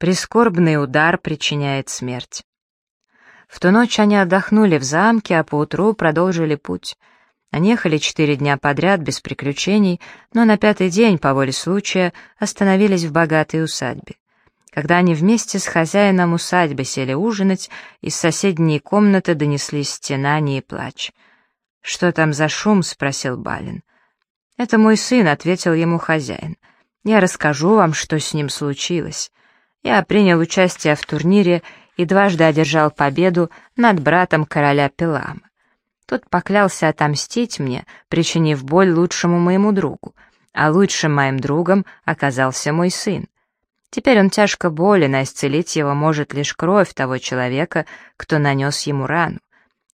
Прискорбный удар причиняет смерть. В ту ночь они отдохнули в замке, а поутру продолжили путь. Они ехали четыре дня подряд без приключений, но на пятый день, по воле случая, остановились в богатой усадьбе. Когда они вместе с хозяином усадьбы сели ужинать, из соседней комнаты донеслись стенания и плач. «Что там за шум?» — спросил Балин. «Это мой сын», — ответил ему хозяин. «Я расскажу вам, что с ним случилось. Я принял участие в турнире и дважды одержал победу над братом короля Пелама. Тот поклялся отомстить мне, причинив боль лучшему моему другу, а лучшим моим другом оказался мой сын. Теперь он тяжко болен, а исцелить его может лишь кровь того человека, кто нанес ему рану.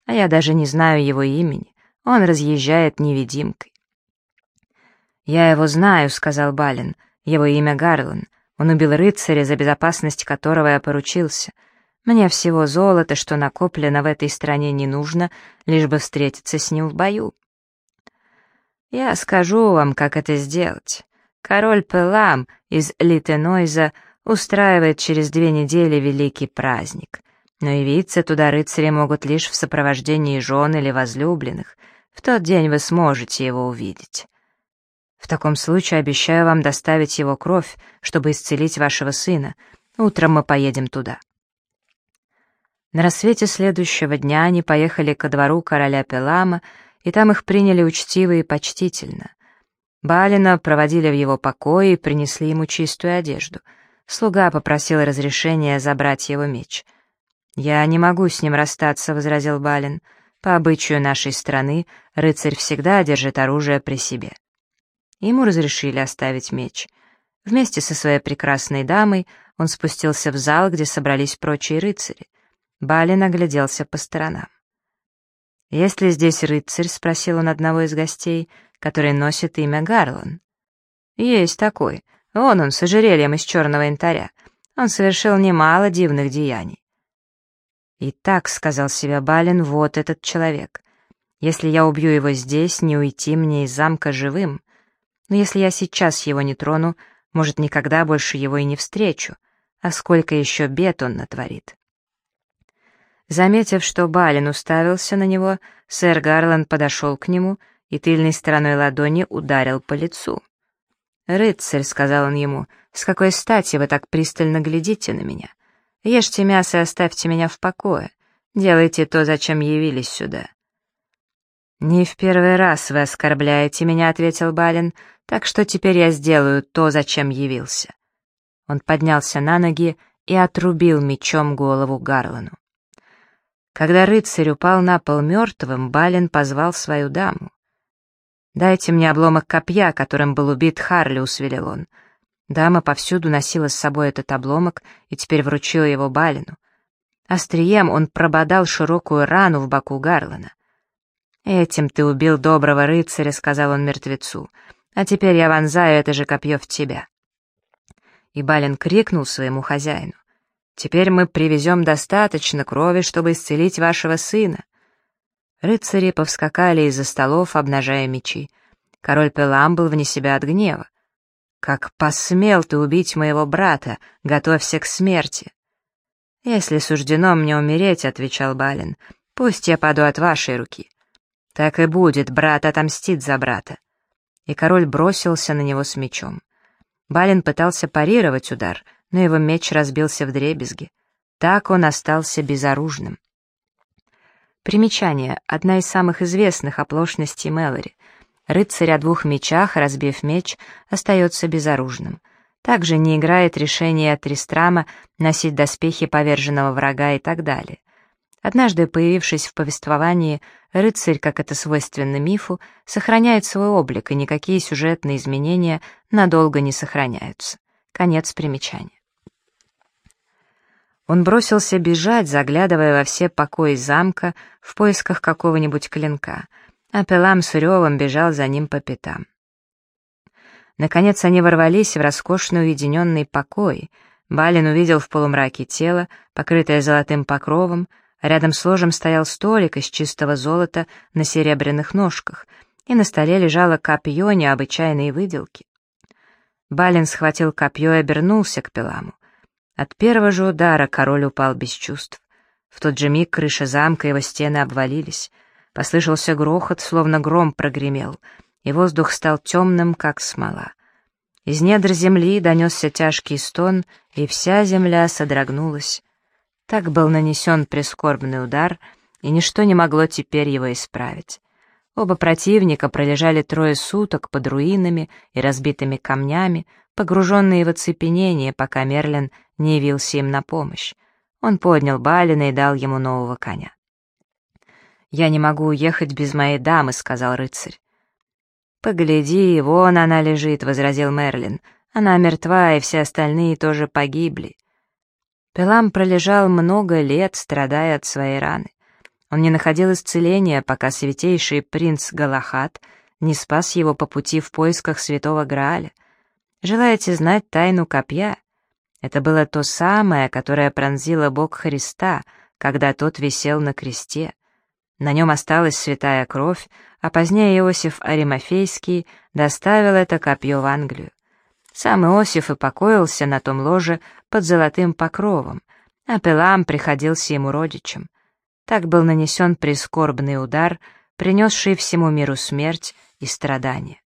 А я даже не знаю его имени, он разъезжает невидимкой. «Я его знаю», — сказал Балин, — «его имя Гарлан. Он убил рыцаря, за безопасность которого я поручился. Мне всего золота, что накоплено в этой стране, не нужно, лишь бы встретиться с ним в бою. Я скажу вам, как это сделать. Король Пелам из Литенойза устраивает через две недели великий праздник. Но явиться туда рыцари могут лишь в сопровождении жен или возлюбленных. В тот день вы сможете его увидеть. В таком случае обещаю вам доставить его кровь, чтобы исцелить вашего сына. Утром мы поедем туда». На рассвете следующего дня они поехали ко двору короля Пелама, и там их приняли учтиво и почтительно. Балина проводили в его покое и принесли ему чистую одежду. Слуга попросил разрешения забрать его меч. «Я не могу с ним расстаться», — возразил Балин. «По обычаю нашей страны рыцарь всегда держит оружие при себе». Ему разрешили оставить меч. Вместе со своей прекрасной дамой он спустился в зал, где собрались прочие рыцари. Балин огляделся по сторонам. «Есть ли здесь рыцарь?» — спросил он одного из гостей, который носит имя Гарлан. «Есть такой. Вон он, с ожерельем из черного янтаря. Он совершил немало дивных деяний». «Итак», — сказал себе Балин, — «вот этот человек. Если я убью его здесь, не уйти мне из замка живым. Но если я сейчас его не трону, может, никогда больше его и не встречу. А сколько еще бед он натворит». Заметив, что Балин уставился на него, сэр Гарланд подошел к нему и тыльной стороной ладони ударил по лицу. «Рыцарь», — сказал он ему, — «с какой стати вы так пристально глядите на меня? Ешьте мясо и оставьте меня в покое. Делайте то, зачем явились сюда». «Не в первый раз вы оскорбляете меня», — ответил Балин, «так что теперь я сделаю то, зачем явился». Он поднялся на ноги и отрубил мечом голову Гарлану. Когда рыцарь упал на пол мертвым, Балин позвал свою даму. «Дайте мне обломок копья, которым был убит Харлиус», — велел он. Дама повсюду носила с собой этот обломок и теперь вручила его Балину. Острием он прободал широкую рану в боку Гарлана. «Этим ты убил доброго рыцаря», — сказал он мертвецу, «а теперь я вонзаю это же копье в тебя». И Балин крикнул своему хозяину. Теперь мы привезем достаточно крови, чтобы исцелить вашего сына». Рыцари повскакали из-за столов, обнажая мечи. Король Пелам был вне себя от гнева. «Как посмел ты убить моего брата? Готовься к смерти!» «Если суждено мне умереть», — отвечал Балин, — «пусть я паду от вашей руки». «Так и будет, брат отомстит за брата». И король бросился на него с мечом. Балин пытался парировать удар — но его меч разбился в дребезги. Так он остался безоружным. Примечание. Одна из самых известных оплошностей Мэлори. Рыцарь о двух мечах, разбив меч, остается безоружным. Также не играет решение Тристрама носить доспехи поверженного врага и так далее. Однажды, появившись в повествовании, рыцарь, как это свойственно мифу, сохраняет свой облик, и никакие сюжетные изменения надолго не сохраняются. Конец примечания. Он бросился бежать, заглядывая во все покои замка в поисках какого-нибудь клинка, а Пелам с ревом бежал за ним по пятам. Наконец они ворвались в роскошный уединенный покой. Балин увидел в полумраке тело, покрытое золотым покровом, рядом с ложем стоял столик из чистого золота на серебряных ножках, и на столе лежало копье необычайной выделки. Балин схватил копье и обернулся к Пеламу. От первого же удара король упал без чувств. В тот же миг крыша замка и его стены обвалились. Послышался грохот, словно гром прогремел, и воздух стал темным, как смола. Из недр земли донесся тяжкий стон, и вся земля содрогнулась. Так был нанесен прискорбный удар, и ничто не могло теперь его исправить. Оба противника пролежали трое суток под руинами и разбитыми камнями, погруженные в оцепенение, пока Мерлин не явился им на помощь. Он поднял Балина и дал ему нового коня. «Я не могу уехать без моей дамы», — сказал рыцарь. «Погляди, вон она лежит», — возразил Мерлин. «Она мертва, и все остальные тоже погибли». Пелам пролежал много лет, страдая от своей раны. Он не находил исцеления, пока святейший принц Галахат не спас его по пути в поисках святого Грааля. Желаете знать тайну копья? Это было то самое, которое пронзило Бог Христа, когда тот висел на кресте. На нем осталась святая кровь, а позднее Иосиф Аримофейский доставил это копье в Англию. Сам Иосиф и покоился на том ложе под золотым покровом, а Пелам приходился ему родичем. Так был нанесен прискорбный удар, принесший всему миру смерть и страдания.